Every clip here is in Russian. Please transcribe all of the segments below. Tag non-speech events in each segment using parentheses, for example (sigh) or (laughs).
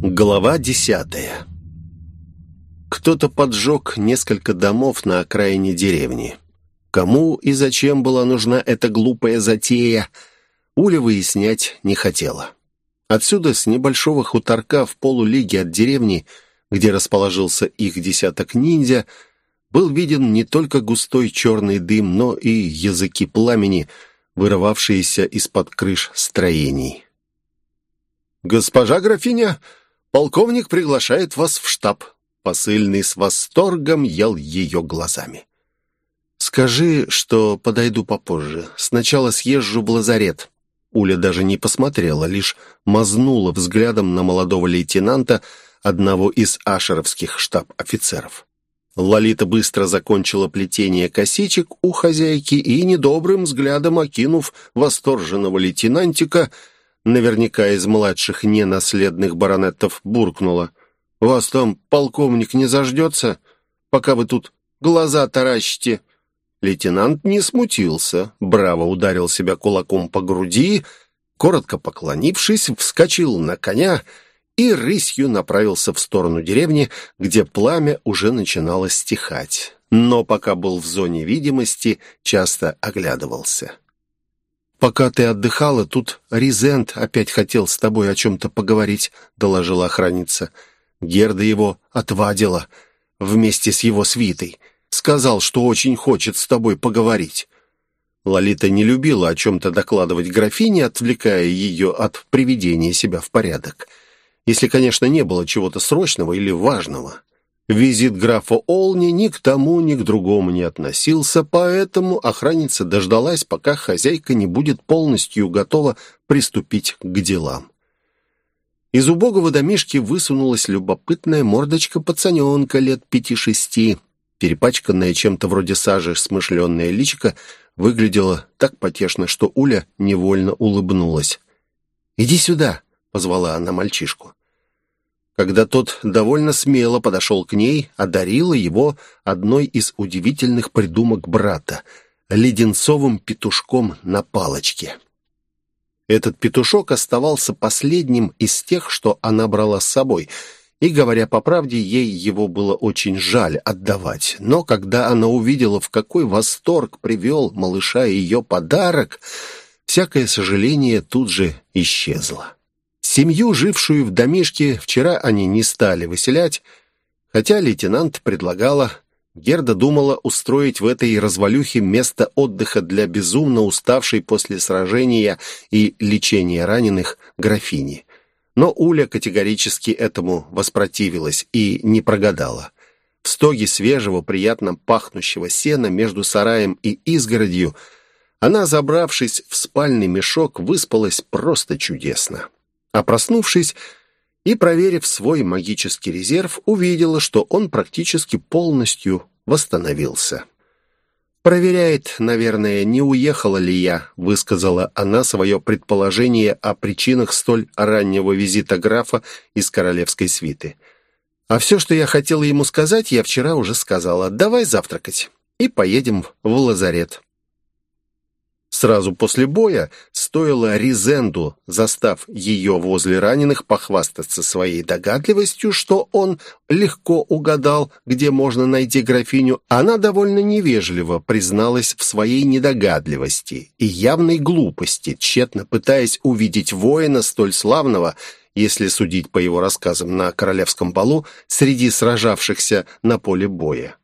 Глава десятая Кто-то поджег несколько домов на окраине деревни. Кому и зачем была нужна эта глупая затея, Уля выяснять не хотела. Отсюда, с небольшого хуторка в полулиге от деревни, где расположился их десяток ниндзя, был виден не только густой черный дым, но и языки пламени, вырывавшиеся из-под крыш строений. «Госпожа графиня, полковник приглашает вас в штаб». Посыльный с восторгом ел ее глазами. «Скажи, что подойду попозже. Сначала съезжу в лазарет». Уля даже не посмотрела, лишь мазнула взглядом на молодого лейтенанта, одного из ашеровских штаб-офицеров. Лолита быстро закончила плетение косичек у хозяйки и, недобрым взглядом окинув восторженного лейтенантика, наверняка из младших ненаследных баронетов, буркнула. «Вас там полковник не заждется, пока вы тут глаза таращите?» Лейтенант не смутился, браво ударил себя кулаком по груди, коротко поклонившись, вскочил на коня и рысью направился в сторону деревни, где пламя уже начинало стихать. Но пока был в зоне видимости, часто оглядывался. «Пока ты отдыхала, тут Ризент опять хотел с тобой о чем-то поговорить», — доложила охранница. Герда его отвадила вместе с его свитой. Сказал, что очень хочет с тобой поговорить». Лолита не любила о чем-то докладывать графине, отвлекая ее от приведения себя в порядок. Если, конечно, не было чего-то срочного или важного. Визит графа Олни ни к тому, ни к другому не относился, поэтому охранница дождалась, пока хозяйка не будет полностью готова приступить к делам. Из убогого домишки высунулась любопытная мордочка пацаненка лет пяти-шести. Перепачканное чем-то вроде сажи смышленное личико выглядело так потешно, что Уля невольно улыбнулась. «Иди сюда», — позвала она мальчишку. Когда тот довольно смело подошел к ней, одарила его одной из удивительных придумок брата — леденцовым петушком на палочке. Этот петушок оставался последним из тех, что она брала с собой — и, говоря по правде, ей его было очень жаль отдавать. Но когда она увидела, в какой восторг привел малыша ее подарок, всякое сожаление тут же исчезло. Семью, жившую в домишке, вчера они не стали выселять, хотя лейтенант предлагала... Герда думала устроить в этой развалюхе место отдыха для безумно уставшей после сражения и лечения раненых графини. Но Уля категорически этому воспротивилась и не прогадала. В стоге свежего, приятно пахнущего сена между сараем и изгородью она, забравшись в спальный мешок, выспалась просто чудесно. А проснувшись и проверив свой магический резерв, увидела, что он практически полностью восстановился. «Проверяет, наверное, не уехала ли я», — высказала она свое предположение о причинах столь раннего визита графа из королевской свиты. «А все, что я хотела ему сказать, я вчера уже сказала. Давай завтракать и поедем в лазарет». Сразу после боя стоило Ризенду, застав ее возле раненых, похвастаться своей догадливостью, что он легко угадал, где можно найти графиню, она довольно невежливо призналась в своей недогадливости и явной глупости, тщетно пытаясь увидеть воина столь славного, если судить по его рассказам на королевском балу, среди сражавшихся на поле боя.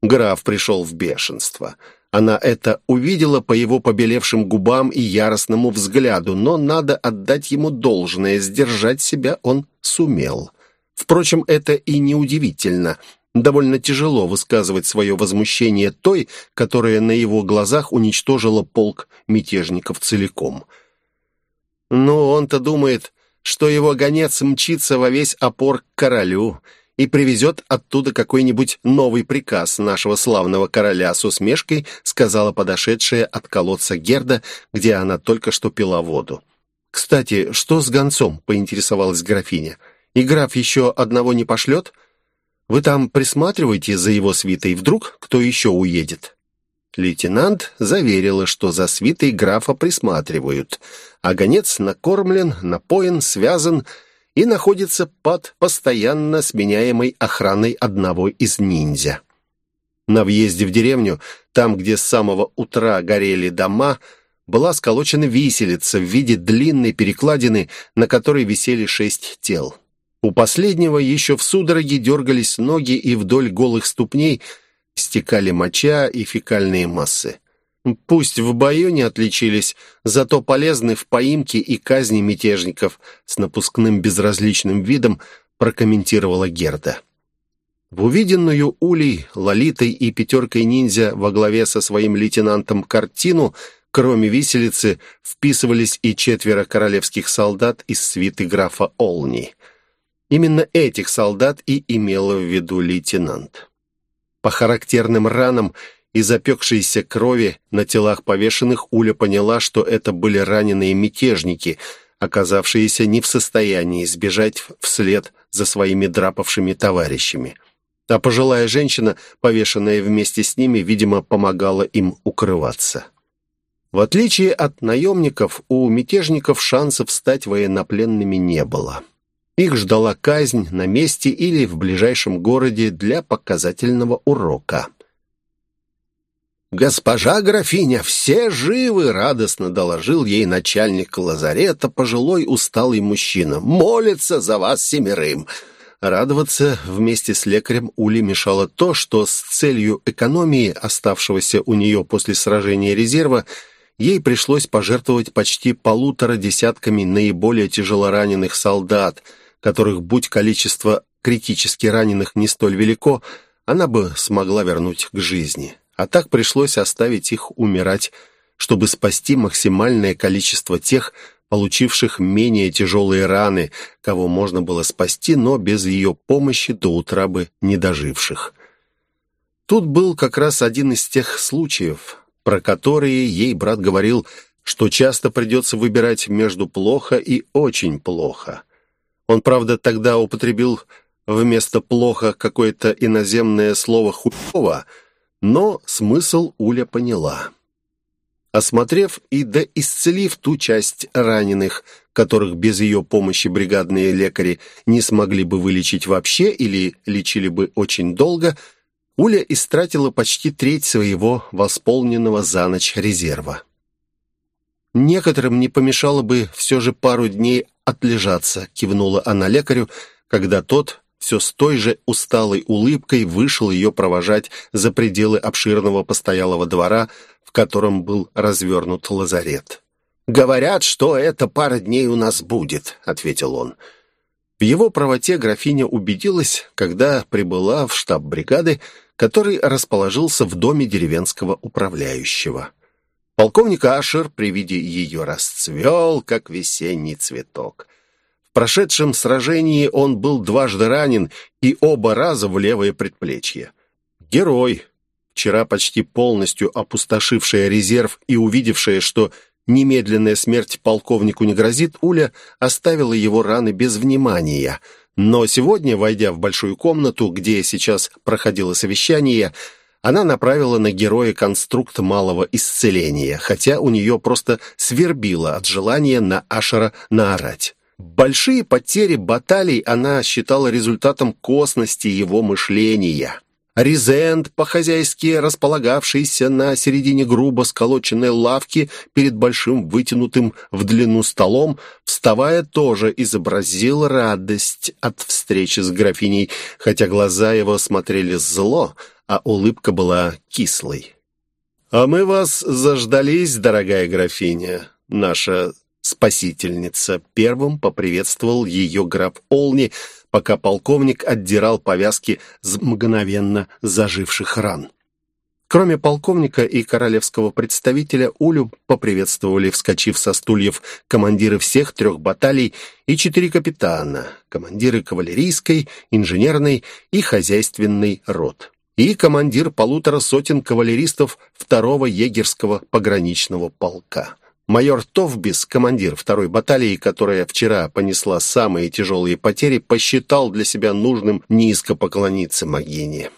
Граф пришел в бешенство — она это увидела по его побелевшим губам и яростному взгляду, но надо отдать ему должное, сдержать себя он сумел. Впрочем, это и неудивительно. Довольно тяжело высказывать свое возмущение той, которая на его глазах уничтожила полк мятежников целиком. Но он-то думает, что его гонец мчится во весь опор к королю — и привезет оттуда какой-нибудь новый приказ нашего славного короля с усмешкой, сказала подошедшая от колодца Герда, где она только что пила воду. «Кстати, что с гонцом?» — поинтересовалась графиня. «И граф еще одного не пошлет? Вы там присматриваете за его свитой, вдруг кто еще уедет?» Лейтенант заверила, что за свитой графа присматривают, а гонец накормлен, напоен, связан и находится под постоянно сменяемой охраной одного из ниндзя. На въезде в деревню, там, где с самого утра горели дома, была сколочена виселица в виде длинной перекладины, на которой висели шесть тел. У последнего еще в судороге дергались ноги, и вдоль голых ступней стекали моча и фекальные массы. Пусть в бою не отличились, зато полезны в поимке и казни мятежников с напускным безразличным видом прокомментировала Герда. В увиденную Улей, Лолитой и пятеркой ниндзя во главе со своим лейтенантом картину, кроме виселицы, вписывались и четверо королевских солдат из свиты графа Олни. Именно этих солдат и имела в виду лейтенант. По характерным ранам и запекшейся крови на телах повешенных Уля поняла, что это были раненые мятежники, оказавшиеся не в состоянии сбежать вслед за своими драпавшими товарищами а пожилая женщина, повешенная вместе с ними, видимо, помогала им укрываться. В отличие от наемников, у мятежников шансов стать военнопленными не было. Их ждала казнь на месте или в ближайшем городе для показательного урока. «Госпожа графиня, все живы!» — радостно доложил ей начальник лазарета, пожилой усталый мужчина. «Молится за вас семерым!» Радоваться вместе с лекарем Ули мешало то, что с целью экономии оставшегося у нее после сражения резерва ей пришлось пожертвовать почти полутора десятками наиболее тяжелораненых солдат, которых, будь количество критически раненых не столь велико, она бы смогла вернуть к жизни. А так пришлось оставить их умирать, чтобы спасти максимальное количество тех, получивших менее тяжелые раны, кого можно было спасти, но без ее помощи до утра бы не доживших. Тут был как раз один из тех случаев, про которые ей брат говорил, что часто придется выбирать между плохо и очень плохо. Он, правда, тогда употребил вместо «плохо» какое-то иноземное слово «хуёво», но смысл Уля поняла. Осмотрев и доисцелив ту часть раненых, которых без ее помощи бригадные лекари не смогли бы вылечить вообще или лечили бы очень долго, Уля истратила почти треть своего восполненного за ночь резерва. «Некоторым не помешало бы все же пару дней отлежаться», кивнула она лекарю, когда тот все с той же усталой улыбкой вышел ее провожать за пределы обширного постоялого двора, в котором был развернут лазарет. «Говорят, что это пара дней у нас будет», — ответил он. В его правоте графиня убедилась, когда прибыла в штаб бригады, который расположился в доме деревенского управляющего. Полковник Ашер при виде ее расцвел, как весенний цветок. В прошедшем сражении он был дважды ранен и оба раза в левое предплечье. Герой, Вчера почти полностью опустошившая резерв и увидевшая, что немедленная смерть полковнику не грозит, Уля оставила его раны без внимания. Но сегодня, войдя в большую комнату, где сейчас проходило совещание, она направила на героя конструкт малого исцеления, хотя у нее просто свербило от желания на Ашера наорать. Большие потери баталий она считала результатом косности его мышления. Резент, по-хозяйски располагавшийся на середине грубо сколоченной лавки перед большим вытянутым в длину столом, вставая, тоже изобразил радость от встречи с графиней, хотя глаза его смотрели зло, а улыбка была кислой. «А мы вас заждались, дорогая графиня, наша спасительница!» Первым поприветствовал ее граф Олни – пока полковник отдирал повязки с мгновенно заживших ран. Кроме полковника и королевского представителя, Улю поприветствовали, вскочив со стульев, командиры всех трех баталий и четыре капитана, командиры кавалерийской, инженерной и хозяйственной рот, и командир полутора сотен кавалеристов второго егерского пограничного полка. Майор Товбис, командир второй баталии, которая вчера понесла самые тяжелые потери, посчитал для себя нужным низко поклониться Магине.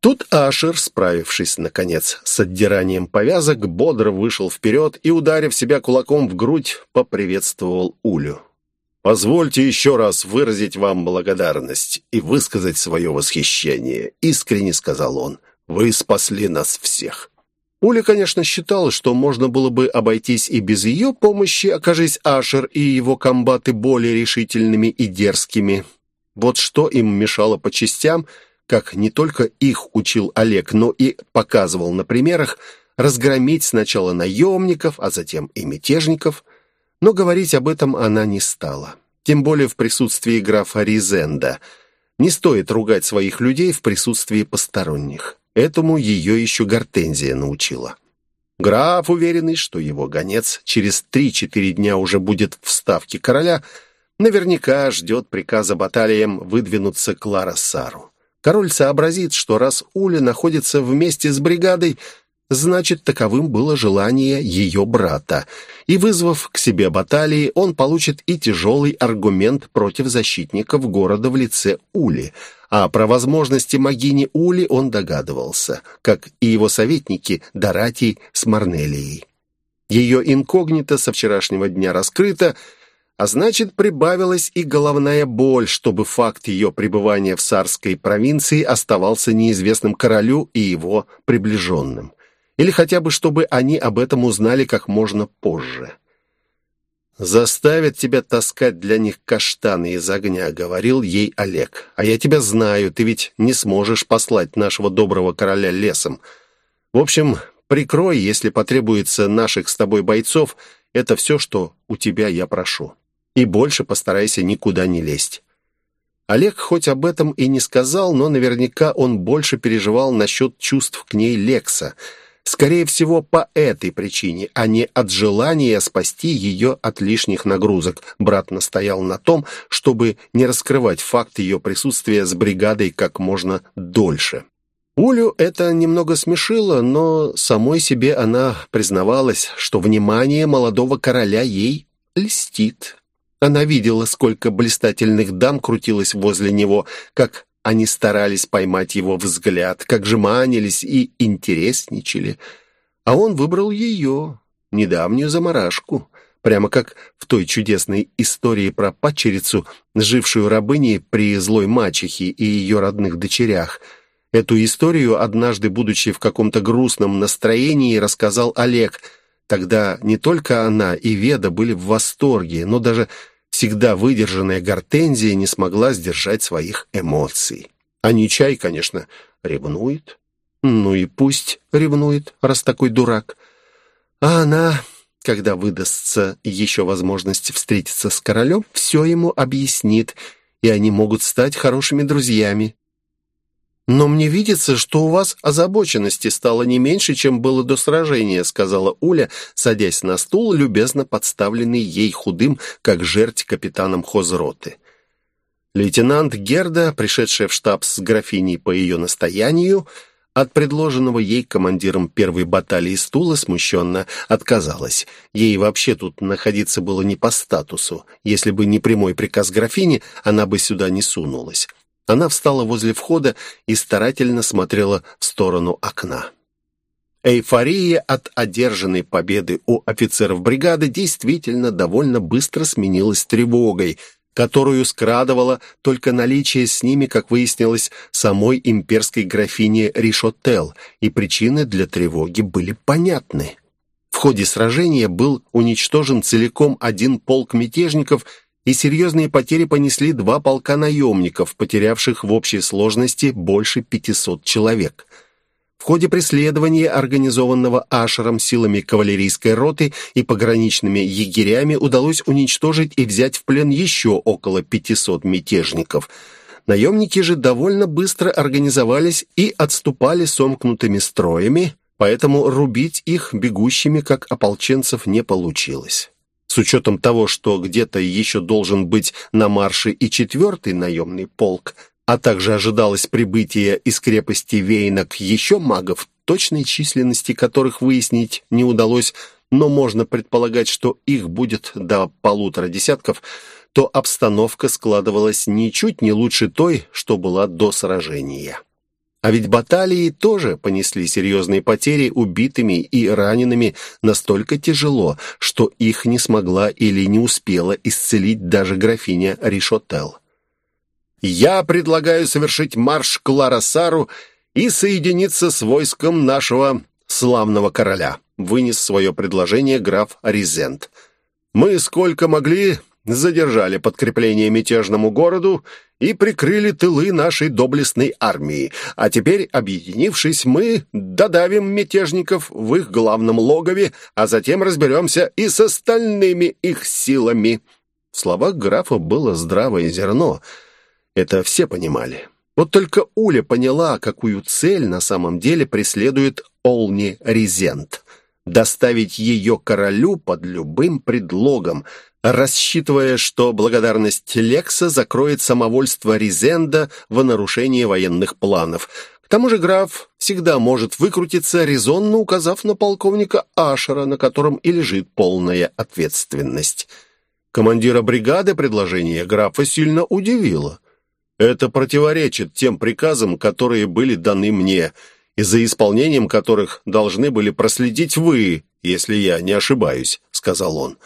Тут Ашер, справившись, наконец, с отдиранием повязок, бодро вышел вперед и, ударив себя кулаком в грудь, поприветствовал Улю. «Позвольте еще раз выразить вам благодарность и высказать свое восхищение», — искренне сказал он. «Вы спасли нас всех». Уля, конечно, считала, что можно было бы обойтись и без ее помощи, окажись Ашер и его комбаты более решительными и дерзкими. Вот что им мешало по частям, как не только их учил Олег, но и показывал на примерах, разгромить сначала наемников, а затем и мятежников. Но говорить об этом она не стала. Тем более в присутствии графа Ризенда. Не стоит ругать своих людей в присутствии посторонних. Этому ее еще Гортензия научила. Граф, уверенный, что его гонец через три-четыре дня уже будет в ставке короля, наверняка ждет приказа баталиям выдвинуться к Ларасару. Король сообразит, что раз Уля находится вместе с бригадой, Значит, таковым было желание ее брата. И вызвав к себе баталии, он получит и тяжелый аргумент против защитников города в лице Ули. А про возможности могини Ули он догадывался, как и его советники Доратий с Марнелией. Ее инкогнито со вчерашнего дня раскрыто, а значит, прибавилась и головная боль, чтобы факт ее пребывания в царской провинции оставался неизвестным королю и его приближенным или хотя бы чтобы они об этом узнали как можно позже. «Заставят тебя таскать для них каштаны из огня», — говорил ей Олег. «А я тебя знаю, ты ведь не сможешь послать нашего доброго короля лесом. В общем, прикрой, если потребуется наших с тобой бойцов, это все, что у тебя я прошу. И больше постарайся никуда не лезть». Олег хоть об этом и не сказал, но наверняка он больше переживал насчет чувств к ней Лекса — Скорее всего, по этой причине, а не от желания спасти ее от лишних нагрузок. Брат настоял на том, чтобы не раскрывать факт ее присутствия с бригадой как можно дольше. Улю это немного смешило, но самой себе она признавалась, что внимание молодого короля ей льстит. Она видела, сколько блистательных дам крутилось возле него, как они старались поймать его взгляд, как жеманились и интересничали. А он выбрал ее, недавнюю заморашку, прямо как в той чудесной истории про падчерицу, жившую рабыней при злой мачехе и ее родных дочерях. Эту историю, однажды, будучи в каком-то грустном настроении, рассказал Олег. Тогда не только она и Веда были в восторге, но даже Всегда выдержанная гортензия не смогла сдержать своих эмоций. А Нечай, конечно, ревнует. Ну и пусть ревнует, раз такой дурак. А она, когда выдастся еще возможность встретиться с королем, все ему объяснит, и они могут стать хорошими друзьями. «Но мне видится, что у вас озабоченности стало не меньше, чем было до сражения», сказала Уля, садясь на стул, любезно подставленный ей худым, как жерть капитаном хозроты. Лейтенант Герда, пришедшая в штаб с графиней по ее настоянию, от предложенного ей командиром первой баталии стула смущенно отказалась. Ей вообще тут находиться было не по статусу. Если бы не прямой приказ графини, она бы сюда не сунулась. Она встала возле входа и старательно смотрела в сторону окна. Эйфория от одержанной победы у офицеров бригады действительно довольно быстро сменилась тревогой, которую скрадывало только наличие с ними, как выяснилось, самой имперской графини Ришотел, и причины для тревоги были понятны. В ходе сражения был уничтожен целиком один полк мятежников и серьезные потери понесли два полка наемников, потерявших в общей сложности больше 500 человек. В ходе преследования, организованного Ашером силами кавалерийской роты и пограничными егерями, удалось уничтожить и взять в плен еще около 500 мятежников. Наемники же довольно быстро организовались и отступали сомкнутыми строями, поэтому рубить их бегущими, как ополченцев, не получилось. С учетом того, что где-то еще должен быть на марше и четвертый наемный полк, а также ожидалось прибытие из крепости Вейнок еще магов, точной численности которых выяснить не удалось, но можно предполагать, что их будет до полутора десятков, то обстановка складывалась ничуть не лучше той, что была до сражения. А ведь баталии тоже понесли серьезные потери убитыми и ранеными настолько тяжело, что их не смогла или не успела исцелить даже графиня Ришотел. «Я предлагаю совершить марш к Ларасару и соединиться с войском нашего славного короля», вынес свое предложение граф Аризент. «Мы сколько могли задержали подкрепление мятежному городу и прикрыли тылы нашей доблестной армии, а теперь, объединившись, мы додавим мятежников в их главном логове, а затем разберемся и с остальными их силами». В словах графа было здравое зерно. Это все понимали. Вот только Уля поняла, какую цель на самом деле преследует Олни Резент. Доставить ее королю под любым предлогом, рассчитывая, что благодарность Лекса закроет самовольство Ризенда в нарушении военных планов. К тому же граф всегда может выкрутиться, резонно указав на полковника Ашера, на котором и лежит полная ответственность. Командира бригады предложение графа сильно удивило. Это противоречит тем приказам, которые были даны мне, и за исполнением которых должны были проследить вы, если я не ошибаюсь», — сказал он.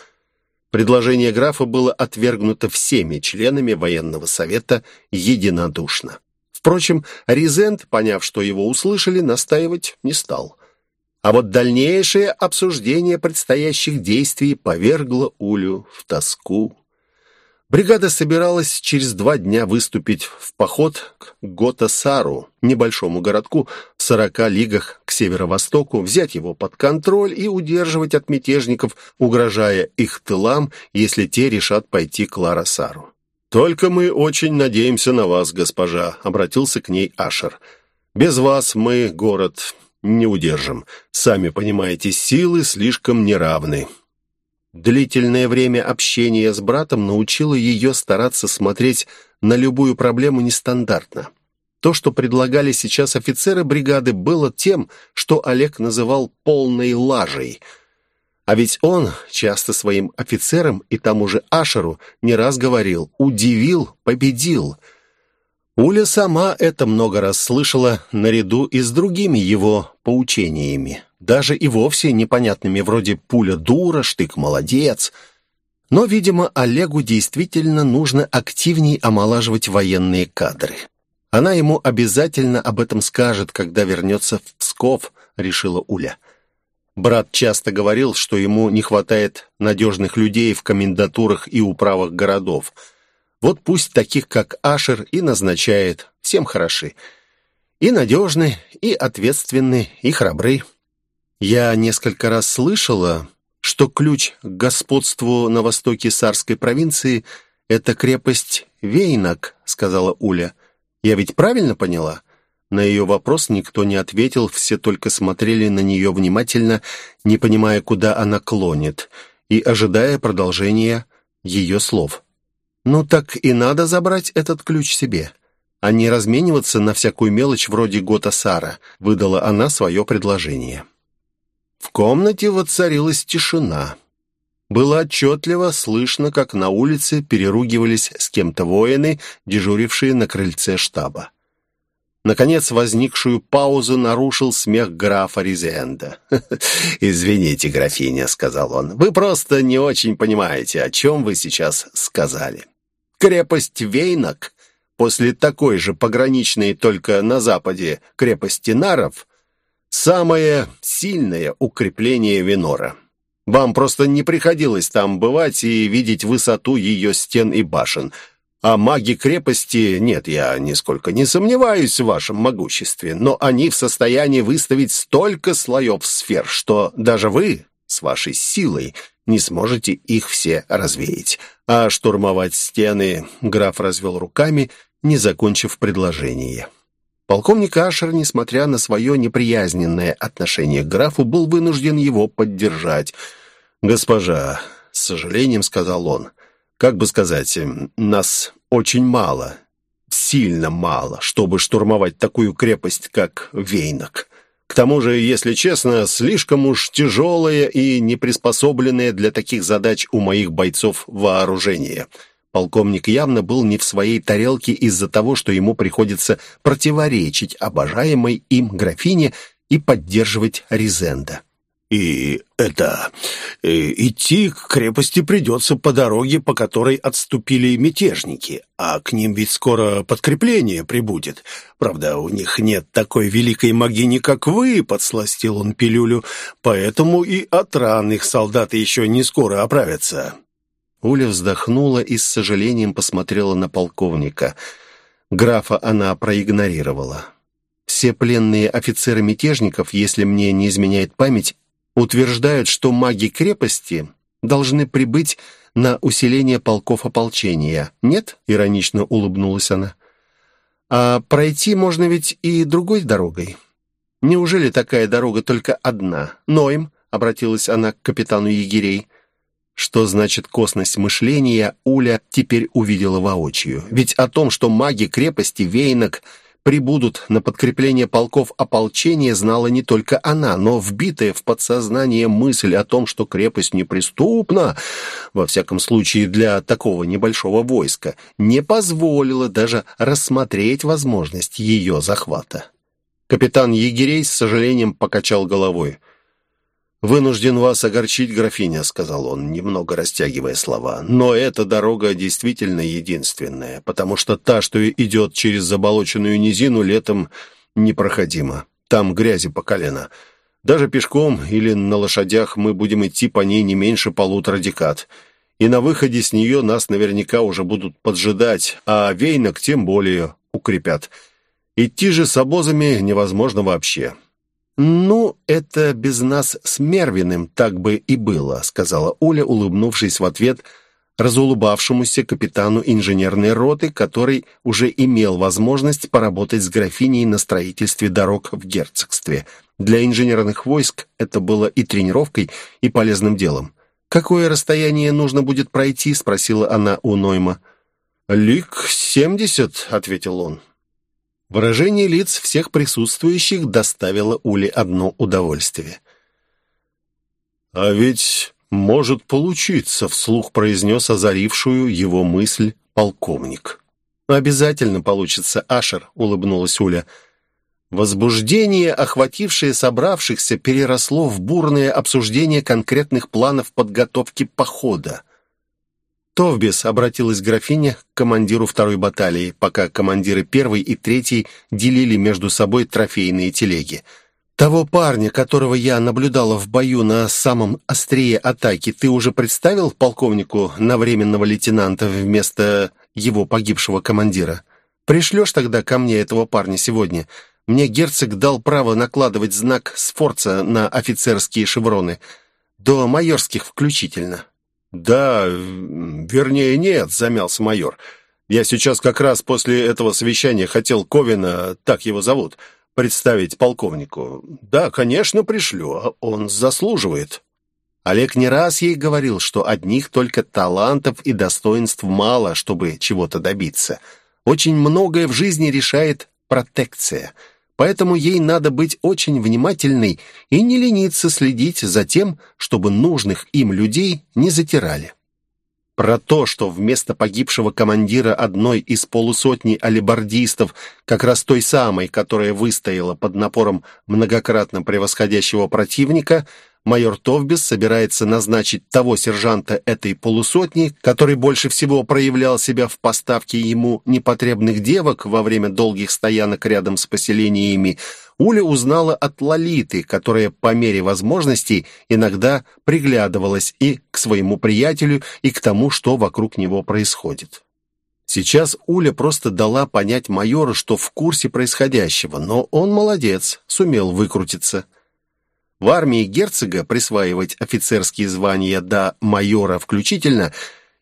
Предложение графа было отвергнуто всеми членами военного совета единодушно. Впрочем, Ризент, поняв, что его услышали, настаивать не стал. А вот дальнейшее обсуждение предстоящих действий повергло Улю в тоску. Бригада собиралась через два дня выступить в поход к Готасару, небольшому городку в сорока лигах к северо-востоку, взять его под контроль и удерживать от мятежников, угрожая их тылам, если те решат пойти к Ларасару. «Только мы очень надеемся на вас, госпожа», — обратился к ней Ашер. «Без вас мы город не удержим. Сами понимаете, силы слишком неравны. Длительное время общения с братом научило ее стараться смотреть на любую проблему нестандартно. То, что предлагали сейчас офицеры бригады, было тем, что Олег называл «полной лажей». А ведь он часто своим офицерам и тому же Ашеру не раз говорил «удивил, победил». Уля сама это много раз слышала наряду и с другими его поучениями даже и вовсе непонятными вроде «пуля дура», «штык молодец». Но, видимо, Олегу действительно нужно активней омолаживать военные кадры. Она ему обязательно об этом скажет, когда вернется в Псков, решила Уля. Брат часто говорил, что ему не хватает надежных людей в комендатурах и управах городов. Вот пусть таких, как Ашер, и назначает. Всем хороши. И надежны, и ответственны, и храбры. Я несколько раз слышала, что ключ к господству на востоке Сарской провинции — это крепость Вейнак, сказала Уля. Я ведь правильно поняла? На ее вопрос никто не ответил, все только смотрели на нее внимательно, не понимая, куда она клонит, и ожидая продолжения ее слов. «Ну так и надо забрать этот ключ себе, а не размениваться на всякую мелочь вроде Гота Сара», выдала она свое предложение. В комнате воцарилась тишина. Было отчетливо слышно, как на улице переругивались с кем-то воины, дежурившие на крыльце штаба. Наконец, возникшую паузу нарушил смех графа Резенда. (laughs) «Извините, графиня», — сказал он, — «вы просто не очень понимаете, о чем вы сейчас сказали. Крепость Вейнок, после такой же пограничной только на западе крепости Наров, Самое сильное укрепление Венора. Вам просто не приходилось там бывать и видеть высоту ее стен и башен. А маги крепости, нет, я нисколько не сомневаюсь в вашем могуществе, но они в состоянии выставить столько слоев сфер, что даже вы с вашей силой не сможете их все развеять. А штурмовать стены граф развел руками, не закончив предложение. Полковник Ашер, несмотря на свое неприязненное отношение к графу, был вынужден его поддержать. «Госпожа, с сожалением сказал он, как бы сказать, нас очень мало, сильно мало, чтобы штурмовать такую крепость, как Вейнок. К тому же, если честно, слишком уж тяжелое и неприспособленное для таких задач у моих бойцов вооружение». Полковник явно был не в своей тарелке из-за того, что ему приходится противоречить обожаемой им графине и поддерживать Резенда. И это... Э, идти к крепости придется по дороге, по которой отступили мятежники, а к ним ведь скоро подкрепление прибудет. Правда, у них нет такой великой могини, как вы, подсластил он пилюлю, поэтому и от ран их солдаты еще не скоро оправятся. Уля вздохнула и с сожалением посмотрела на полковника. Графа она проигнорировала. Все пленные офицеры мятежников, если мне не изменяет память, утверждают, что маги крепости должны прибыть на усиление полков ополчения. Нет?» — иронично улыбнулась она. «А пройти можно ведь и другой дорогой. Неужели такая дорога только одна? Ноем?» — обратилась она к капитану егерей. Что значит косность мышления, Уля теперь увидела воочию. Ведь о том, что маги крепости Вейнок — прибудут на подкрепление полков ополчения, знала не только она, но вбитая в подсознание мысль о том, что крепость неприступна, во всяком случае для такого небольшого войска, не позволила даже рассмотреть возможность ее захвата. Капитан Егерей с сожалением покачал головой. «Вынужден вас огорчить, графиня», — сказал он, немного растягивая слова. «Но эта дорога действительно единственная, потому что та, что идет через заболоченную низину, летом непроходима. Там грязи по колено. Даже пешком или на лошадях мы будем идти по ней не меньше полутора декад. И на выходе с нее нас наверняка уже будут поджидать, а вейнок тем более укрепят. Идти же с обозами невозможно вообще». «Ну, это без нас с Мервиным так бы и было», сказала Оля, улыбнувшись в ответ разулыбавшемуся капитану инженерной роты, который уже имел возможность поработать с графиней на строительстве дорог в герцогстве. Для инженерных войск это было и тренировкой, и полезным делом. «Какое расстояние нужно будет пройти?» — спросила она у Нойма. «Лик семьдесят», — ответил он. Выражение лиц всех присутствующих доставило Уле одно удовольствие. «А ведь может получиться», — вслух произнес озарившую его мысль полковник. «Обязательно получится, Ашер», — улыбнулась Уля. Возбуждение, охватившее собравшихся, переросло в бурное обсуждение конкретных планов подготовки похода. «Товбис», — обратилась графиня к командиру второй баталии, пока командиры первой и третьей делили между собой трофейные телеги. «Того парня, которого я наблюдала в бою на самом острие атаки, ты уже представил полковнику на временного лейтенанта вместо его погибшего командира? Пришлешь тогда ко мне этого парня сегодня? Мне герцог дал право накладывать знак Сфорца на офицерские шевроны, до майорских включительно». «Да, вернее, нет», — замялся майор. «Я сейчас как раз после этого совещания хотел Ковина, так его зовут, представить полковнику. Да, конечно, пришлю, а он заслуживает». Олег не раз ей говорил, что одних только талантов и достоинств мало, чтобы чего-то добиться. Очень многое в жизни решает протекция — Поэтому ей надо быть очень внимательной и не лениться следить за тем, чтобы нужных им людей не затирали. Про то, что вместо погибшего командира одной из полусотни алибардистов, как раз той самой, которая выстояла под напором многократно превосходящего противника, майор Товбис собирается назначить того сержанта этой полусотни, который больше всего проявлял себя в поставке ему непотребных девок во время долгих стоянок рядом с поселениями, Уля узнала от Лолиты, которая по мере возможностей иногда приглядывалась и к своему приятелю, и к тому, что вокруг него происходит. Сейчас Уля просто дала понять майору, что в курсе происходящего, но он молодец, сумел выкрутиться. В армии герцога присваивать офицерские звания до майора включительно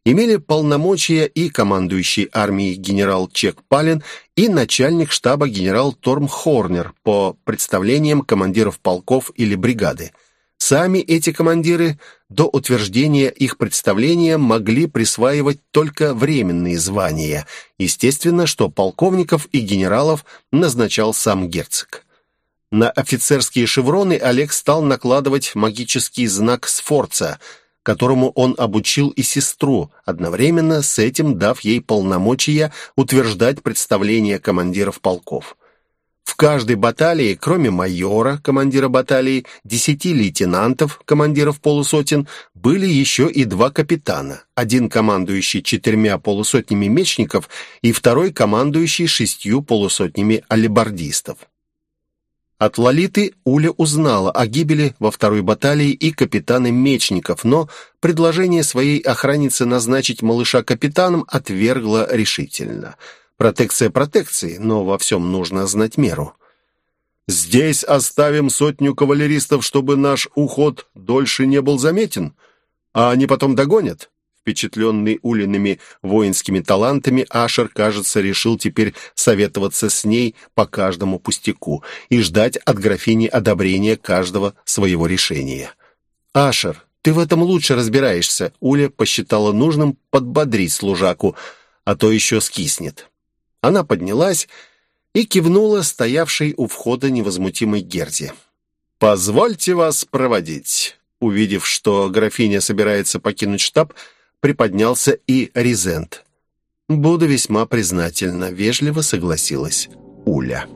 имели полномочия и командующий армией генерал Чек Палин, и начальник штаба генерал Торм Хорнер по представлениям командиров полков или бригады. Сами эти командиры до утверждения их представления могли присваивать только временные звания. Естественно, что полковников и генералов назначал сам герцог. На офицерские шевроны Олег стал накладывать магический знак Сфорца. которому он обучил и сестру, одновременно с этим дав ей полномочия утверждать представления командиров полков. В каждой баталии, кроме майора, командира баталии, десяти лейтенантов, командиров полусотен, были еще и два капитана, один командующий четырьмя полусотнями мечников и второй командующий шестью полусотнями алибардистов. От Лолиты Уля узнала о гибели во второй баталии и капитана Мечников, но предложение своей охранницы назначить малыша капитаном отвергла решительно. Протекция протекции, но во всем нужно знать меру. «Здесь оставим сотню кавалеристов, чтобы наш уход дольше не был заметен, а они потом догонят?» Впечатленный Улиными воинскими талантами, Ашер, кажется, решил теперь советоваться с ней по каждому пустяку и ждать от графини одобрения каждого своего решения. «Ашер, ты в этом лучше разбираешься», — Уля посчитала нужным подбодрить служаку, а то еще скиснет. Она поднялась и кивнула стоявшей у входа невозмутимой Герзе. «Позвольте вас проводить». Увидев, что графиня собирается покинуть штаб, приподнялся и Резент. «Буду весьма признательна», — вежливо согласилась Уля.